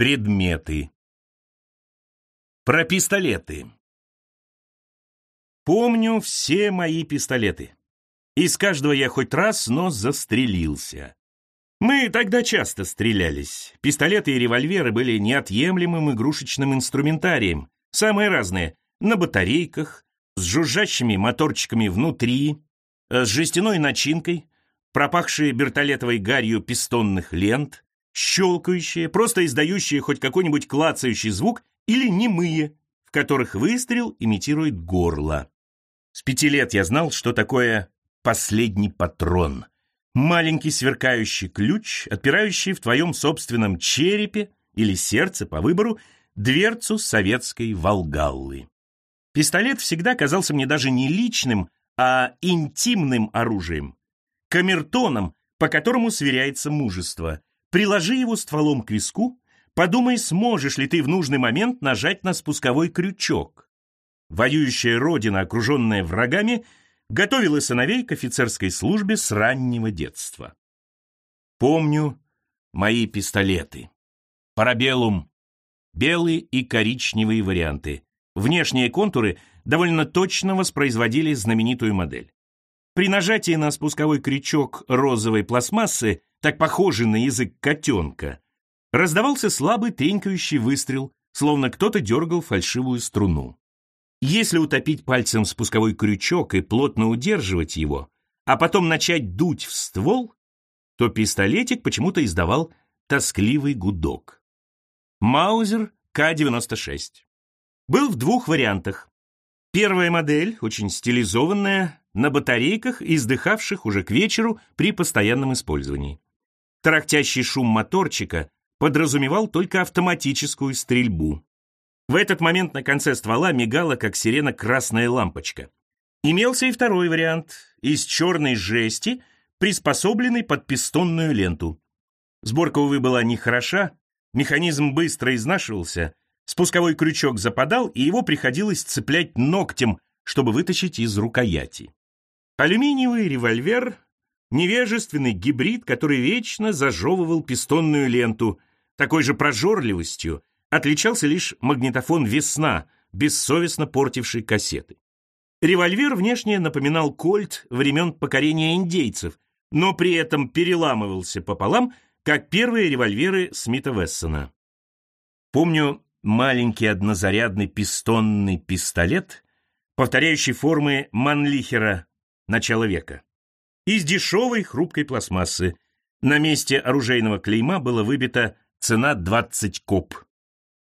Предметы. Про пистолеты. Помню все мои пистолеты. Из каждого я хоть раз, но застрелился. Мы тогда часто стрелялись. Пистолеты и револьверы были неотъемлемым игрушечным инструментарием. Самые разные. На батарейках, с жужжащими моторчиками внутри, с жестяной начинкой, пропахшие бертолетовой гарью пистонных лент, щелкающие, просто издающие хоть какой-нибудь клацающий звук, или немые, в которых выстрел имитирует горло. С пяти лет я знал, что такое последний патрон. Маленький сверкающий ключ, отпирающий в твоем собственном черепе или сердце по выбору дверцу советской Волгаллы. Пистолет всегда казался мне даже не личным, а интимным оружием, камертоном, по которому сверяется мужество. Приложи его стволом к виску, подумай, сможешь ли ты в нужный момент нажать на спусковой крючок. Воюющая родина, окруженная врагами, готовила сыновей к офицерской службе с раннего детства. Помню мои пистолеты. Парабеллум. Белые и коричневые варианты. Внешние контуры довольно точно воспроизводили знаменитую модель. При нажатии на спусковой крючок розовой пластмассы так похожий на язык котенка, раздавался слабый тренькающий выстрел, словно кто-то дергал фальшивую струну. Если утопить пальцем спусковой крючок и плотно удерживать его, а потом начать дуть в ствол, то пистолетик почему-то издавал тоскливый гудок. Маузер К-96. Был в двух вариантах. Первая модель, очень стилизованная, на батарейках, издыхавших уже к вечеру при постоянном использовании. Тарахтящий шум моторчика подразумевал только автоматическую стрельбу. В этот момент на конце ствола мигала, как сирена, красная лампочка. Имелся и второй вариант из черной жести, приспособленный под пистонную ленту. Сборка, увы, была нехороша, механизм быстро изнашивался, спусковой крючок западал, и его приходилось цеплять ногтем, чтобы вытащить из рукояти. Алюминиевый револьвер Невежественный гибрид, который вечно зажевывал пистонную ленту. Такой же прожорливостью отличался лишь магнитофон «Весна», бессовестно портивший кассеты. Револьвер внешне напоминал кольт времен покорения индейцев, но при этом переламывался пополам, как первые револьверы Смита Вессона. Помню маленький однозарядный пистонный пистолет, повторяющий формы Манлихера начала века из дешевой хрупкой пластмассы. На месте оружейного клейма было выбито цена 20 коп.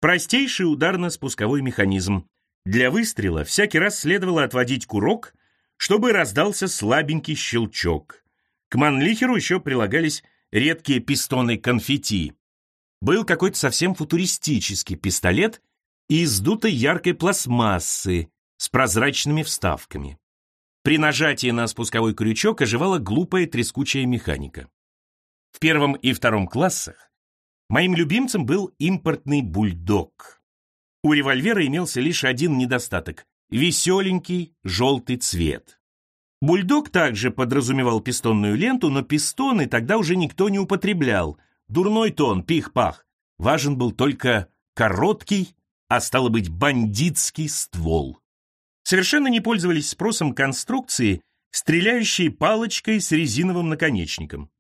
Простейший ударно-спусковой механизм. Для выстрела всякий раз следовало отводить курок, чтобы раздался слабенький щелчок. К манлихеру еще прилагались редкие пистоны конфетти. Был какой-то совсем футуристический пистолет из дутой яркой пластмассы с прозрачными вставками. При нажатии на спусковой крючок оживала глупая трескучая механика. В первом и втором классах моим любимцем был импортный бульдог. У револьвера имелся лишь один недостаток – веселенький желтый цвет. Бульдог также подразумевал пистонную ленту, но пистоны тогда уже никто не употреблял. Дурной тон, пих-пах. Важен был только короткий, а стало быть бандитский ствол совершенно не пользовались спросом конструкции, стреляющие палочкой с резиновым наконечником.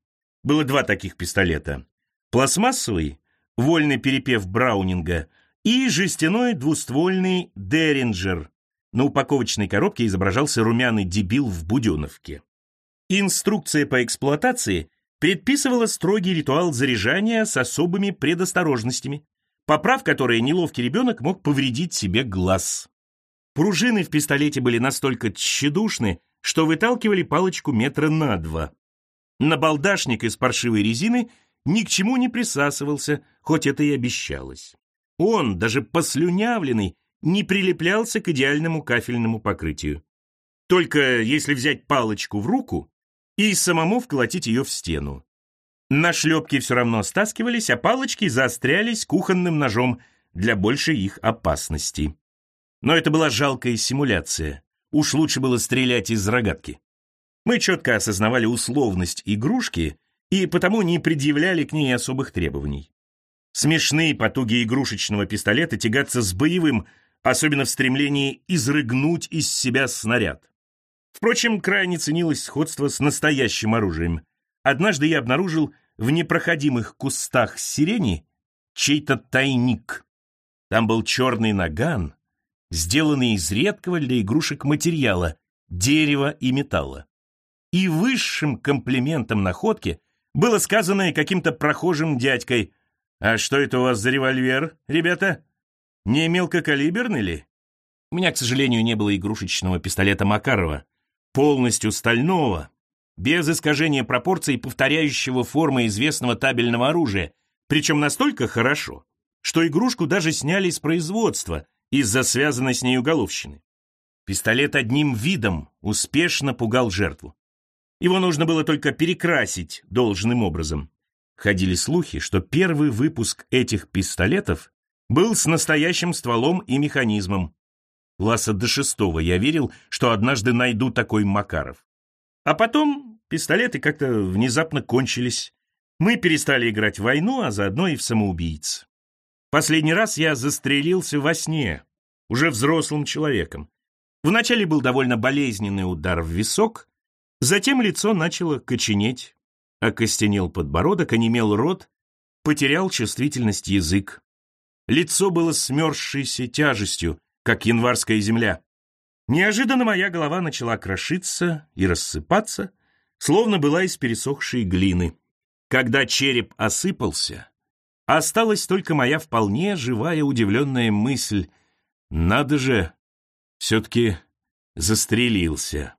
Было два таких пистолета. Пластмассовый, вольный перепев Браунинга, и жестяной двуствольный Деринджер. На упаковочной коробке изображался румяный дебил в буденовке. Инструкция по эксплуатации предписывала строгий ритуал заряжания с особыми предосторожностями, поправ которые неловкий ребенок мог повредить себе глаз. Пружины в пистолете были настолько тщедушны, что выталкивали палочку метра на два. Набалдашник из паршивой резины ни к чему не присасывался, хоть это и обещалось. Он, даже послюнявленный, не прилеплялся к идеальному кафельному покрытию. Только если взять палочку в руку и самому вколотить ее в стену. Нашлепки все равно стаскивались, а палочки заострялись кухонным ножом для большей их опасности. Но это была жалкая симуляция. Уж лучше было стрелять из рогатки. Мы четко осознавали условность игрушки и потому не предъявляли к ней особых требований. Смешные потуги игрушечного пистолета тягаться с боевым, особенно в стремлении изрыгнуть из себя снаряд. Впрочем, крайне ценилось сходство с настоящим оружием. Однажды я обнаружил в непроходимых кустах сирени чей-то тайник. Там был черный наган, сделанный из редкого для игрушек материала, дерева и металла. И высшим комплиментом находки было сказанное каким-то прохожим дядькой «А что это у вас за револьвер, ребята? Не мелкокалиберный ли?» У меня, к сожалению, не было игрушечного пистолета Макарова, полностью стального, без искажения пропорций, повторяющего формы известного табельного оружия, причем настолько хорошо, что игрушку даже сняли из производства из-за связанной с ней уголовщины. Пистолет одним видом успешно пугал жертву. Его нужно было только перекрасить должным образом. Ходили слухи, что первый выпуск этих пистолетов был с настоящим стволом и механизмом. Класса до шестого я верил, что однажды найду такой Макаров. А потом пистолеты как-то внезапно кончились. Мы перестали играть в войну, а заодно и в самоубийц. Последний раз я застрелился во сне, уже взрослым человеком. Вначале был довольно болезненный удар в висок, затем лицо начало коченеть, окостенел подбородок, онемел рот, потерял чувствительность язык. Лицо было смерзшейся тяжестью, как январская земля. Неожиданно моя голова начала крошиться и рассыпаться, словно была из пересохшей глины. Когда череп осыпался, осталась только моя вполне живая удивленная мысль. Надо же, все-таки застрелился.